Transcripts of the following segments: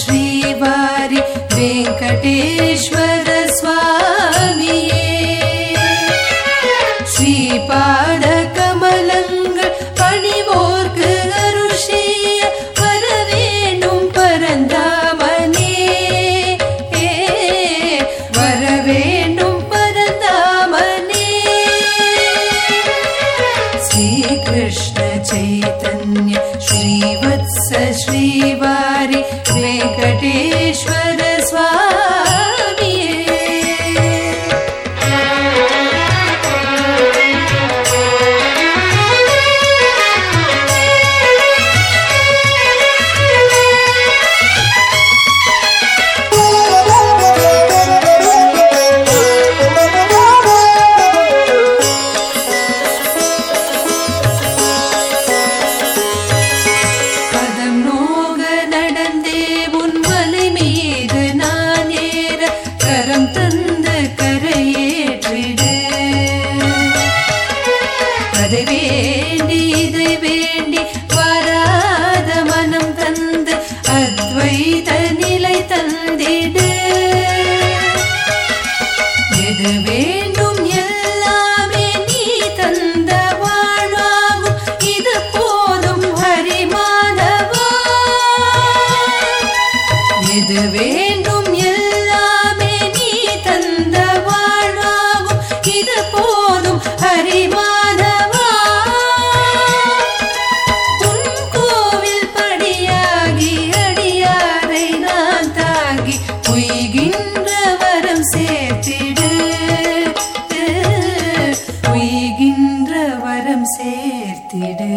श्रीवारि वेङ्कटेश्वर स्वामी श्रीवारि वेङ्कटेश्वर தந்திடு. இதுவே வரம் சேர்த்திடு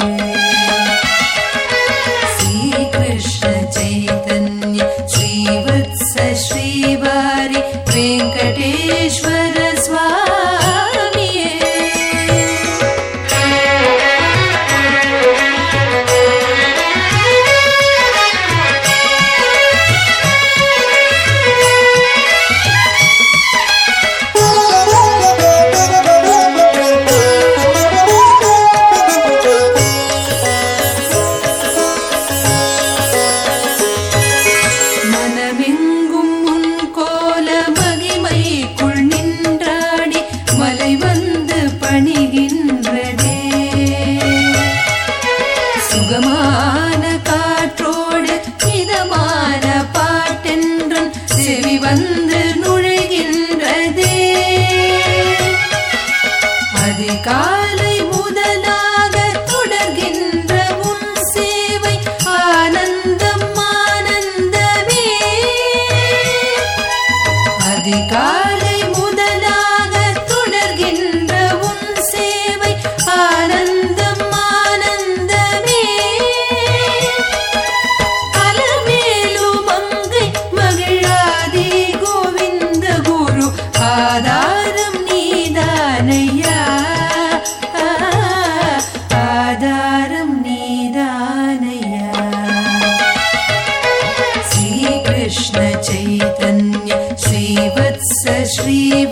ஸ்ரீகிருஷ்ண சைதன்ய श्रीवृत्स श्रीवरि वेङ्कटेश God. श्री